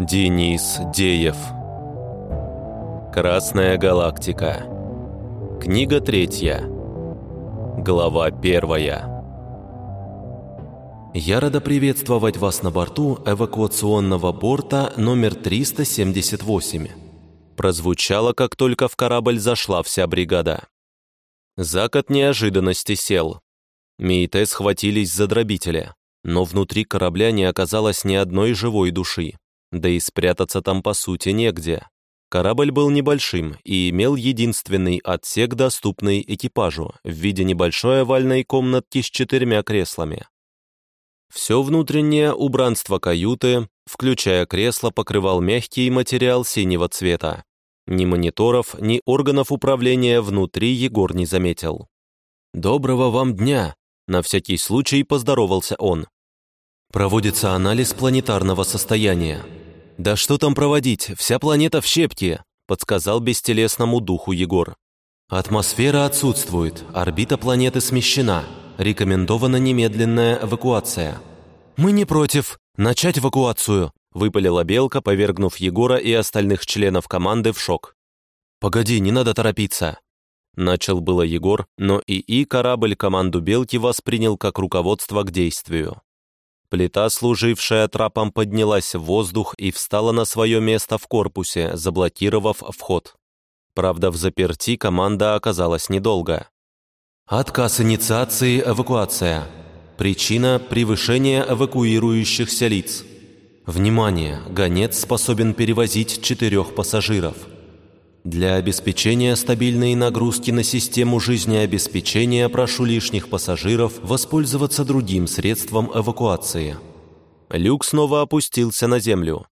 Денис Деев Красная галактика Книга третья Глава первая Я рада приветствовать вас на борту эвакуационного борта номер 378 Прозвучало, как только в корабль зашла вся бригада. Зак от неожиданности сел. Мейте схватились за дробителя, но внутри корабля не оказалось ни одной живой души. Да и спрятаться там по сути негде. Корабль был небольшим и имел единственный отсек, доступный экипажу, в виде небольшой овальной комнатки с четырьмя креслами. Все внутреннее убранство каюты, включая кресло, покрывал мягкий материал синего цвета. Ни мониторов, ни органов управления внутри Егор не заметил. «Доброго вам дня!» На всякий случай поздоровался он. «Проводится анализ планетарного состояния», «Да что там проводить, вся планета в щепке», подсказал бестелесному духу Егор. «Атмосфера отсутствует, орбита планеты смещена. Рекомендована немедленная эвакуация». «Мы не против. Начать эвакуацию», выпалила Белка, повергнув Егора и остальных членов команды в шок. «Погоди, не надо торопиться». Начал было Егор, но ИИ корабль команду Белки воспринял как руководство к действию. Плита, служившая трапом, поднялась в воздух и встала на свое место в корпусе, заблокировав вход. Правда, в заперти команда оказалась недолго. Отказ инициации эвакуация. Причина – превышение эвакуирующихся лиц. Внимание! Гонец способен перевозить четырех пассажиров. Для обеспечения стабильной нагрузки на систему жизнеобеспечения прошу лишних пассажиров воспользоваться другим средством эвакуации. Люк снова опустился на землю.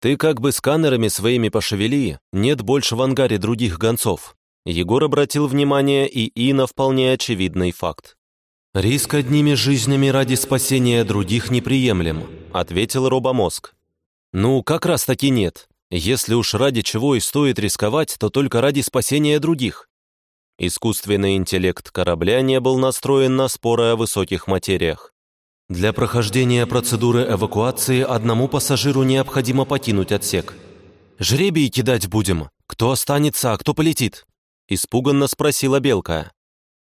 «Ты как бы сканерами своими пошевели, нет больше в ангаре других гонцов». Егор обратил внимание и и на вполне очевидный факт. «Риск одними жизнями ради спасения других неприемлем», ответил робомозг. «Ну, как раз таки нет. Если уж ради чего и стоит рисковать, то только ради спасения других. Искусственный интеллект корабля не был настроен на споры о высоких материях. Для прохождения процедуры эвакуации одному пассажиру необходимо покинуть отсек. «Жребий кидать будем. Кто останется, а кто полетит?» Испуганно спросила Белка.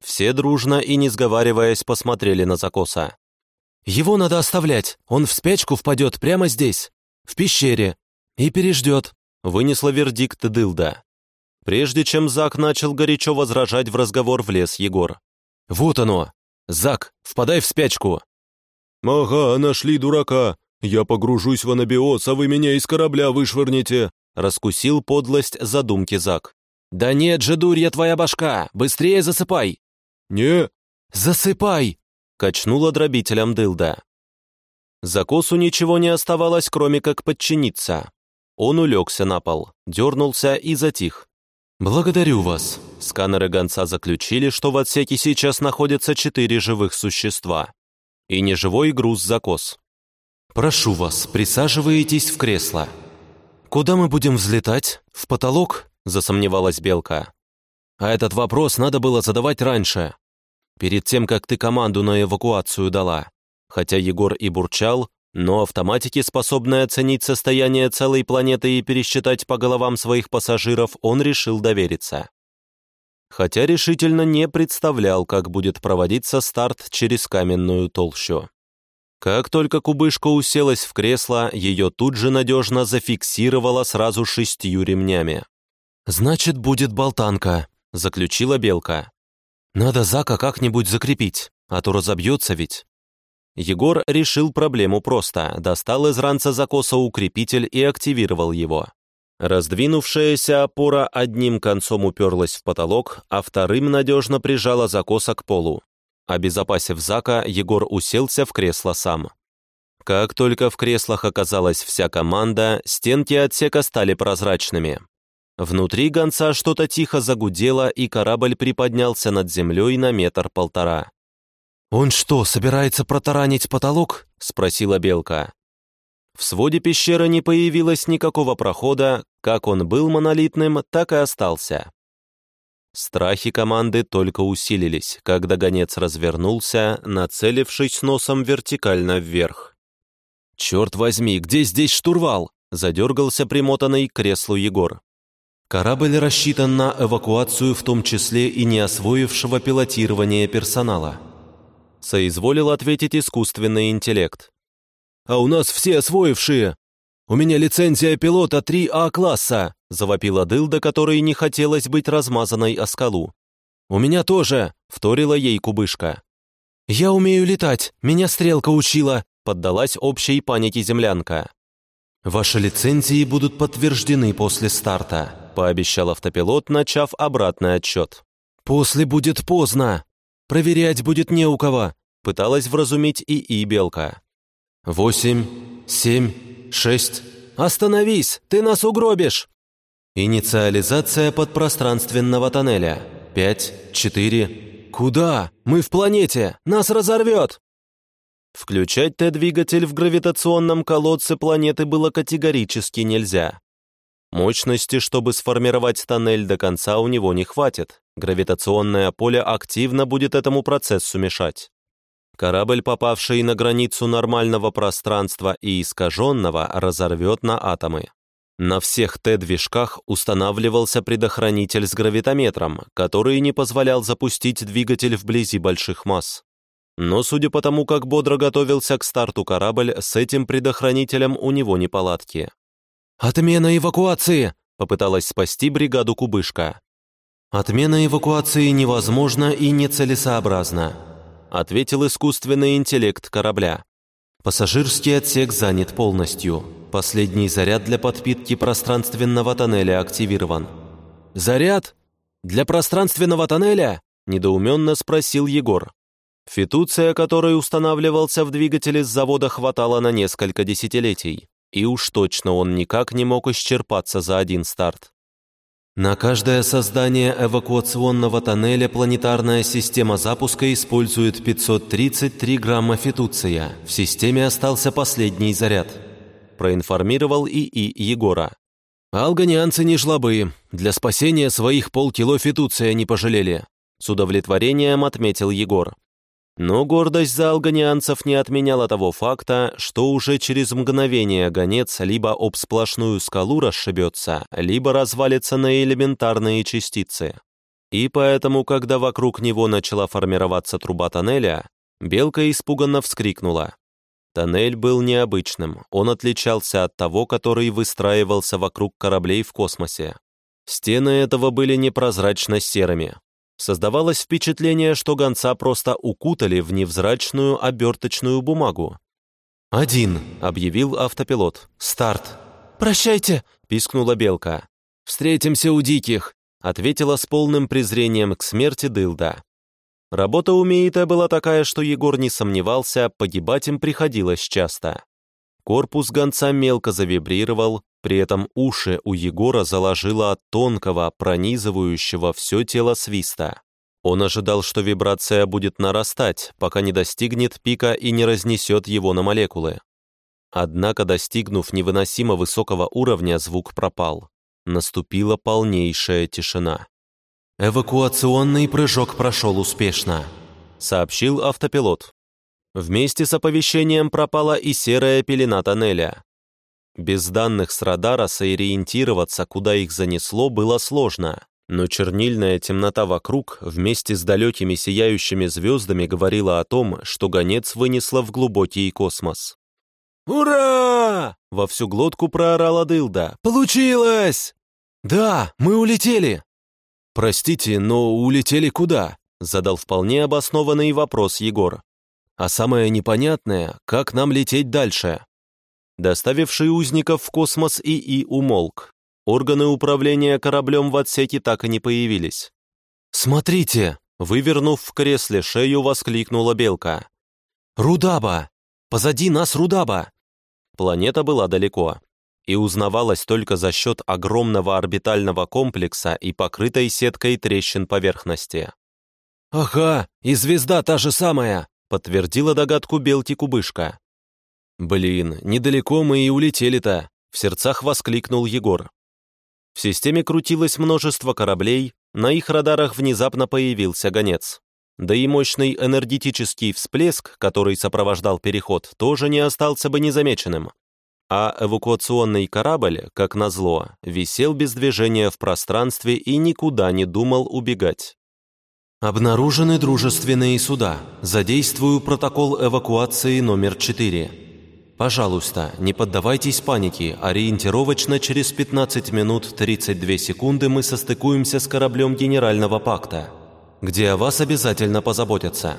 Все дружно и не сговариваясь посмотрели на закоса. «Его надо оставлять. Он в спячку впадет прямо здесь, в пещере, «И переждет», — вынесла вердикт Дылда. Прежде чем Зак начал горячо возражать в разговор, влез Егор. «Вот оно! Зак, впадай в спячку!» «Ага, нашли дурака! Я погружусь в анабиоз, а вы меня из корабля вышвырнете!» Раскусил подлость задумки Зак. «Да нет же, дурья твоя башка! Быстрее засыпай!» «Не!» «Засыпай!» — качнула дробителем Дылда. Закосу ничего не оставалось, кроме как подчиниться. Он улегся на пол, дернулся и затих. «Благодарю вас». Сканеры гонца заключили, что в отсеке сейчас находятся четыре живых существа. И неживой груз-закос. «Прошу вас, присаживайтесь в кресло». «Куда мы будем взлетать? В потолок?» – засомневалась Белка. «А этот вопрос надо было задавать раньше, перед тем, как ты команду на эвакуацию дала». Хотя Егор и бурчал, но автоматики, способные оценить состояние целой планеты и пересчитать по головам своих пассажиров, он решил довериться. Хотя решительно не представлял, как будет проводиться старт через каменную толщу. Как только кубышка уселась в кресло, ее тут же надежно зафиксировала сразу шестью ремнями. «Значит, будет болтанка», — заключила Белка. «Надо Зака как-нибудь закрепить, а то разобьется ведь». Егор решил проблему просто, достал из ранца закоса укрепитель и активировал его. Раздвинувшаяся опора одним концом уперлась в потолок, а вторым надежно прижала закоса к полу. Обезопасив Зака, Егор уселся в кресло сам. Как только в креслах оказалась вся команда, стенки отсека стали прозрачными. Внутри гонца что-то тихо загудело, и корабль приподнялся над землей на метр-полтора. «Он что, собирается протаранить потолок?» — спросила Белка. В своде пещеры не появилось никакого прохода, как он был монолитным, так и остался. Страхи команды только усилились, когда гонец развернулся, нацелившись носом вертикально вверх. «Черт возьми, где здесь штурвал?» задергался примотанный к креслу Егор. Корабль рассчитан на эвакуацию, в том числе и не освоившего пилотирование персонала. Соизволил ответить искусственный интеллект. «А у нас все освоившие! У меня лицензия пилота 3А-класса!» завопила дылда, которой не хотелось быть размазанной о скалу. «У меня тоже!» — вторила ей кубышка. «Я умею летать, меня стрелка учила!» — поддалась общей панике землянка. «Ваши лицензии будут подтверждены после старта», пообещал автопилот, начав обратный отчет. «После будет поздно. Проверять будет не у кого», пыталась вразумить ИИ Белка. «Восемь, семь, шесть...» «Остановись! Ты нас угробишь!» «Инициализация подпространственного тоннеля. Пять, четыре...» «Куда? Мы в планете! Нас разорвет!» Включать Т-двигатель в гравитационном колодце планеты было категорически нельзя. Мощности, чтобы сформировать тоннель до конца, у него не хватит. Гравитационное поле активно будет этому процессу мешать. Корабль, попавший на границу нормального пространства и искаженного, разорвет на атомы. На всех Т-движках устанавливался предохранитель с гравитометром, который не позволял запустить двигатель вблизи больших масс. Но судя по тому, как бодро готовился к старту корабль, с этим предохранителем у него неполадки. «Отмена эвакуации!» — попыталась спасти бригаду Кубышка. «Отмена эвакуации невозможна и нецелесообразна», — ответил искусственный интеллект корабля. «Пассажирский отсек занят полностью. Последний заряд для подпитки пространственного тоннеля активирован». «Заряд? Для пространственного тоннеля?» — недоуменно спросил Егор. Фитуция, который устанавливался в двигателе с завода, хватало на несколько десятилетий и уж точно он никак не мог исчерпаться за один старт. На каждое создание эвакуационного тоннеля планетарная система запуска использует 533 грамма фитуция. В системе остался последний заряд. Проинформировал ИИ Егора. «Алганианцы не жлобы. Для спасения своих полкило фитуция не пожалели», с удовлетворением отметил Егор. Но гордость за алганианцев не отменяла того факта, что уже через мгновение гонец либо об сплошную скалу расшибется, либо развалится на элементарные частицы. И поэтому, когда вокруг него начала формироваться труба тоннеля, белка испуганно вскрикнула. Тоннель был необычным, он отличался от того, который выстраивался вокруг кораблей в космосе. Стены этого были непрозрачно-серыми, Создавалось впечатление, что гонца просто укутали в невзрачную оберточную бумагу. «Один», — объявил автопилот. «Старт». «Прощайте», — пискнула белка. «Встретимся у диких», — ответила с полным презрением к смерти Дылда. Работа у Миита была такая, что Егор не сомневался, погибать им приходилось часто. Корпус гонца мелко завибрировал, при этом уши у Егора заложило от тонкого, пронизывающего все тело свиста. Он ожидал, что вибрация будет нарастать, пока не достигнет пика и не разнесет его на молекулы. Однако, достигнув невыносимо высокого уровня, звук пропал. Наступила полнейшая тишина. «Эвакуационный прыжок прошел успешно», — сообщил автопилот. Вместе с оповещением пропала и серая пелена тоннеля. Без данных с радара сориентироваться, куда их занесло, было сложно, но чернильная темнота вокруг вместе с далекими сияющими звездами говорила о том, что гонец вынесла в глубокий космос. «Ура!» — во всю глотку проорала Дылда. «Получилось!» «Да, мы улетели!» «Простите, но улетели куда?» — задал вполне обоснованный вопрос Егор. «А самое непонятное, как нам лететь дальше?» Доставивший узников в космос ИИ умолк. Органы управления кораблем в отсеке так и не появились. «Смотрите!» — вывернув в кресле шею, воскликнула Белка. «Рудаба! Позади нас Рудаба!» Планета была далеко и узнавалась только за счет огромного орбитального комплекса и покрытой сеткой трещин поверхности. «Ага, и звезда та же самая!» — подтвердила догадку Белки Кубышка. «Блин, недалеко мы и улетели-то!» — в сердцах воскликнул Егор. В системе крутилось множество кораблей, на их радарах внезапно появился гонец. Да и мощный энергетический всплеск, который сопровождал переход, тоже не остался бы незамеченным. а эвакуационный корабль, как назло, висел без движения в пространстве и никуда не думал убегать. «Обнаружены дружественные суда. Задействую протокол эвакуации номер 4. Пожалуйста, не поддавайтесь панике. Ориентировочно через 15 минут 32 секунды мы состыкуемся с кораблем Генерального пакта, где о вас обязательно позаботятся.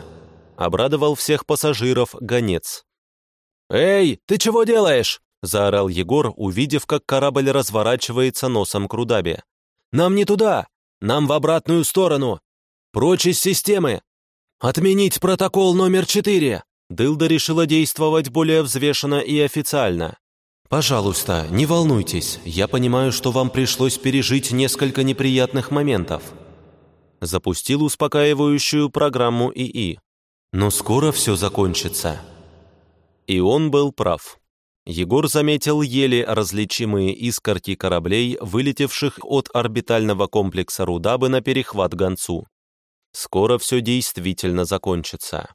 Обрадовал всех пассажиров гонец. «Эй, ты чего делаешь?» – заорал Егор, увидев, как корабль разворачивается носом к Рудабе. «Нам не туда! Нам в обратную сторону! Прочь из системы! Отменить протокол номер четыре!» Дылда решила действовать более взвешенно и официально. «Пожалуйста, не волнуйтесь, я понимаю, что вам пришлось пережить несколько неприятных моментов». Запустил успокаивающую программу ИИ. «Но скоро все закончится». И он был прав. Егор заметил еле различимые искорки кораблей, вылетевших от орбитального комплекса Рудабы на перехват гонцу. Скоро все действительно закончится.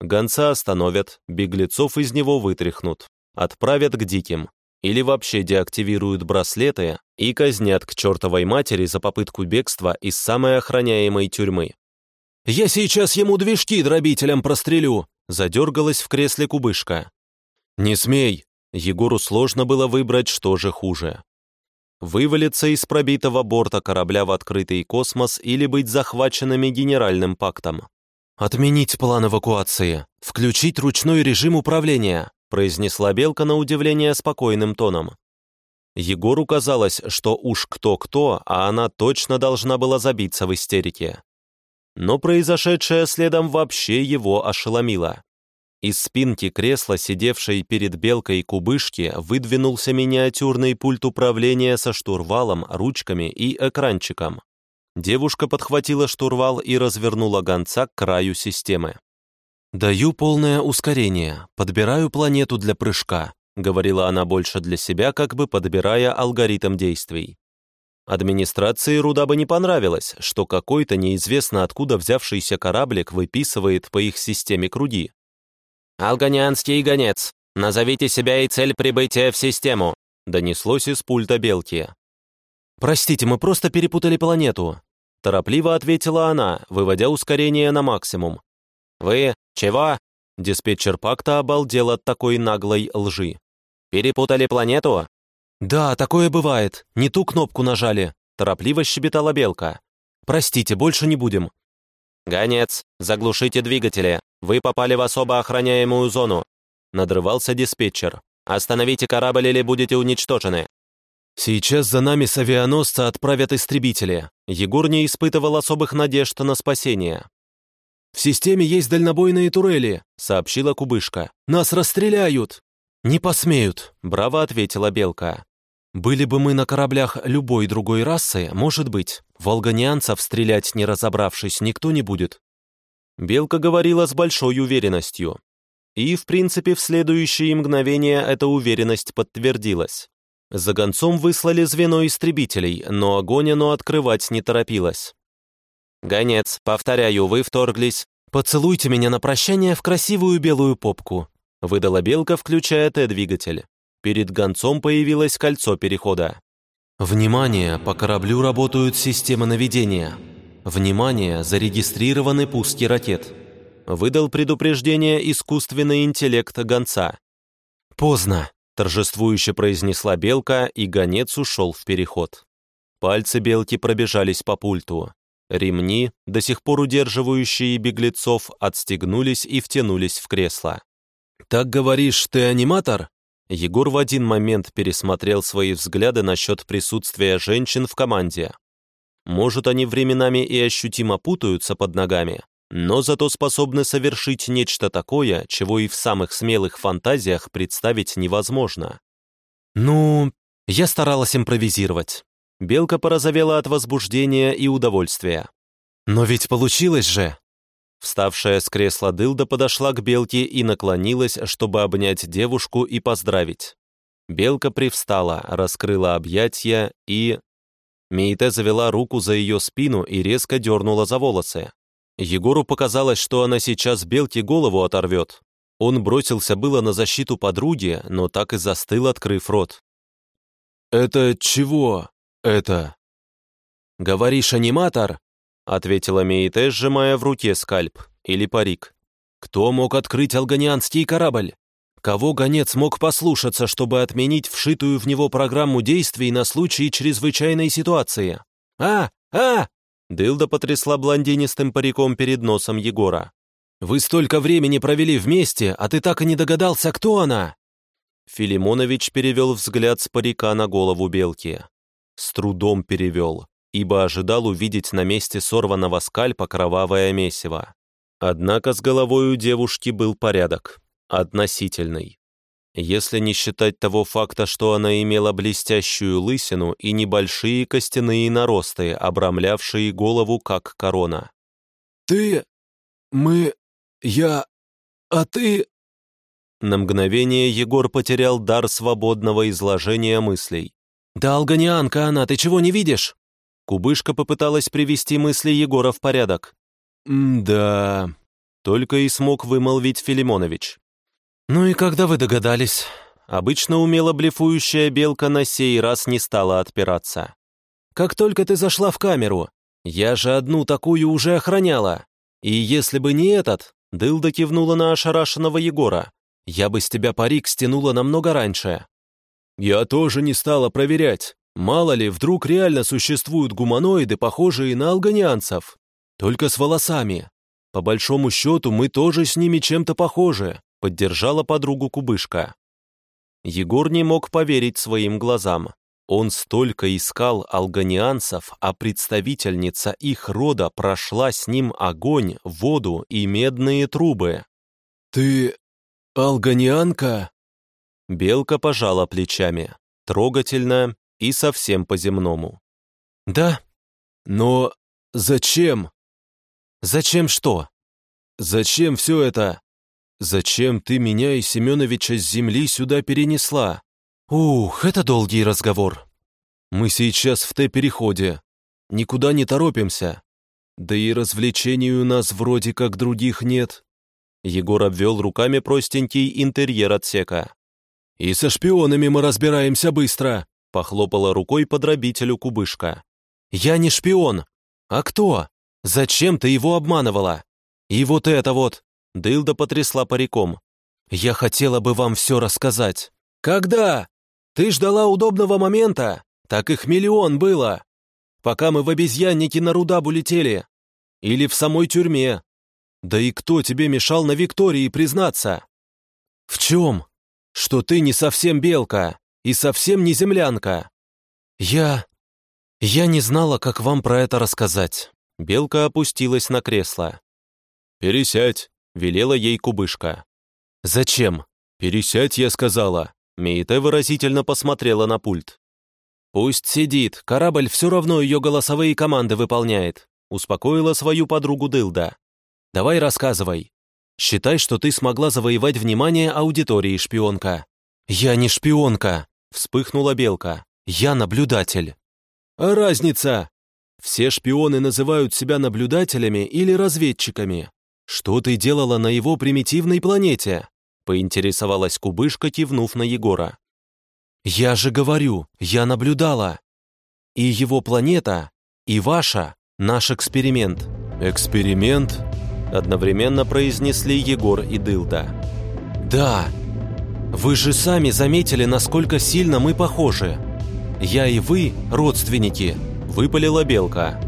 Гонца остановят, беглецов из него вытряхнут, отправят к диким, или вообще деактивируют браслеты и казнят к чертовой матери за попытку бегства из самой охраняемой тюрьмы. «Я сейчас ему движки дробителем прострелю!» задергалась в кресле кубышка. «Не смей!» Егору сложно было выбрать, что же хуже. Вывалиться из пробитого борта корабля в открытый космос или быть захваченными генеральным пактом. «Отменить план эвакуации! Включить ручной режим управления!» произнесла Белка на удивление спокойным тоном. Егору казалось, что уж кто-кто, а она точно должна была забиться в истерике. Но произошедшее следом вообще его ошеломило. Из спинки кресла, сидевшей перед белкой кубышки, выдвинулся миниатюрный пульт управления со штурвалом, ручками и экранчиком. Девушка подхватила штурвал и развернула гонца к краю системы. «Даю полное ускорение, подбираю планету для прыжка», говорила она больше для себя, как бы подбирая алгоритм действий. Администрации Рудабы не понравилось, что какой-то неизвестно откуда взявшийся кораблик выписывает по их системе круги. «Алганианский гонец, назовите себя и цель прибытия в систему», донеслось из пульта Белки. «Простите, мы просто перепутали планету», — торопливо ответила она, выводя ускорение на максимум. «Вы чего?» Диспетчер пакта обалдел от такой наглой лжи. «Перепутали планету?» «Да, такое бывает. Не ту кнопку нажали», — торопливо щебетала Белка. «Простите, больше не будем». «Гонец, заглушите двигатели. Вы попали в особо охраняемую зону», — надрывался диспетчер. «Остановите корабль или будете уничтожены». «Сейчас за нами с авианосца отправят истребители». Егор не испытывал особых надежд на спасение. «В системе есть дальнобойные турели», — сообщила Кубышка. «Нас расстреляют!» «Не посмеют», — браво ответила Белка. «Были бы мы на кораблях любой другой расы, может быть, волганианцев стрелять не разобравшись никто не будет». Белка говорила с большой уверенностью. И, в принципе, в следующие мгновения эта уверенность подтвердилась. За гонцом выслали звено истребителей, но огонь открывать не торопилось. «Гонец, повторяю, вы вторглись. Поцелуйте меня на прощание в красивую белую попку», выдала белка, включая Т-двигатель. Перед гонцом появилось кольцо перехода. «Внимание! По кораблю работают системы наведения. Внимание! Зарегистрированы пуски ракет». Выдал предупреждение искусственный интеллект гонца. «Поздно!» Торжествующе произнесла белка, и гонец ушел в переход. Пальцы белки пробежались по пульту. Ремни, до сих пор удерживающие беглецов, отстегнулись и втянулись в кресло. «Так говоришь, ты аниматор?» Егор в один момент пересмотрел свои взгляды насчет присутствия женщин в команде. Может, они временами и ощутимо путаются под ногами, но зато способны совершить нечто такое, чего и в самых смелых фантазиях представить невозможно. «Ну, я старалась импровизировать». Белка порозовела от возбуждения и удовольствия. «Но ведь получилось же!» Вставшая с кресла дылда подошла к Белке и наклонилась, чтобы обнять девушку и поздравить. Белка привстала, раскрыла объятья и... Мейте завела руку за ее спину и резко дернула за волосы. Егору показалось, что она сейчас белке голову оторвет. Он бросился было на защиту подруги, но так и застыл, открыв рот. «Это чего? Это?» «Говоришь, аниматор?» — ответила Мейте, сжимая в руке скальп или парик. «Кто мог открыть алганианский корабль? Кого гонец мог послушаться, чтобы отменить вшитую в него программу действий на случай чрезвычайной ситуации? А! А!» Дылда потрясла блондинистым париком перед носом Егора. «Вы столько времени провели вместе, а ты так и не догадался, кто она?» Филимонович перевел взгляд с парика на голову белки. С трудом перевел, ибо ожидал увидеть на месте сорванного скальпа кровавое месиво. Однако с головой у девушки был порядок относительный. Если не считать того факта, что она имела блестящую лысину и небольшие костяные наросты, обрамлявшие голову как корона. «Ты... мы... я... а ты...» На мгновение Егор потерял дар свободного изложения мыслей. «Да, алганианка она, ты чего не видишь?» Кубышка попыталась привести мысли Егора в порядок. «Да...» — только и смог вымолвить Филимонович. «Ну и когда вы догадались?» Обычно умело блефующая белка на сей раз не стала отпираться. «Как только ты зашла в камеру, я же одну такую уже охраняла. И если бы не этот...» Дылда кивнула на ошарашенного Егора. «Я бы с тебя парик стянула намного раньше». «Я тоже не стала проверять. Мало ли, вдруг реально существуют гуманоиды, похожие на алганианцев. Только с волосами. По большому счету, мы тоже с ними чем-то похожи поддержала подругу Кубышка. Егор не мог поверить своим глазам. Он столько искал алганианцев, а представительница их рода прошла с ним огонь, воду и медные трубы. «Ты алганианка?» Белка пожала плечами, трогательно и совсем по-земному. «Да, но зачем?» «Зачем что?» «Зачем все это?» «Зачем ты меня и Семеновича с земли сюда перенесла?» «Ух, это долгий разговор». «Мы сейчас в Т-переходе. Никуда не торопимся. Да и развлечений у нас вроде как других нет». Егор обвел руками простенький интерьер отсека. «И со шпионами мы разбираемся быстро», — похлопала рукой подробителю кубышка. «Я не шпион. А кто? Зачем ты его обманывала? И вот это вот, Дылда потрясла париком. «Я хотела бы вам все рассказать». «Когда? Ты ждала удобного момента? Так их миллион было. Пока мы в обезьяннике на Рудабу летели. Или в самой тюрьме. Да и кто тебе мешал на Виктории признаться?» «В чем? Что ты не совсем белка и совсем не землянка?» «Я... я не знала, как вам про это рассказать». Белка опустилась на кресло. «Пересядь», — велела ей кубышка. «Зачем?» «Пересядь, я сказала». Мейте выразительно посмотрела на пульт. «Пусть сидит, корабль все равно ее голосовые команды выполняет», успокоила свою подругу Дылда. «Давай рассказывай. Считай, что ты смогла завоевать внимание аудитории, шпионка». «Я не шпионка», — вспыхнула Белка. «Я наблюдатель». «А разница?» «Все шпионы называют себя наблюдателями или разведчиками. «Что ты делала на его примитивной планете?» — поинтересовалась кубышка, кивнув на Егора. «Я же говорю, я наблюдала. И его планета, и ваша — наш эксперимент». «Эксперимент?» — одновременно произнесли Егор и Дылда. «Да. Вы же сами заметили, насколько сильно мы похожи. Я и вы — родственники», — выпалила Белка.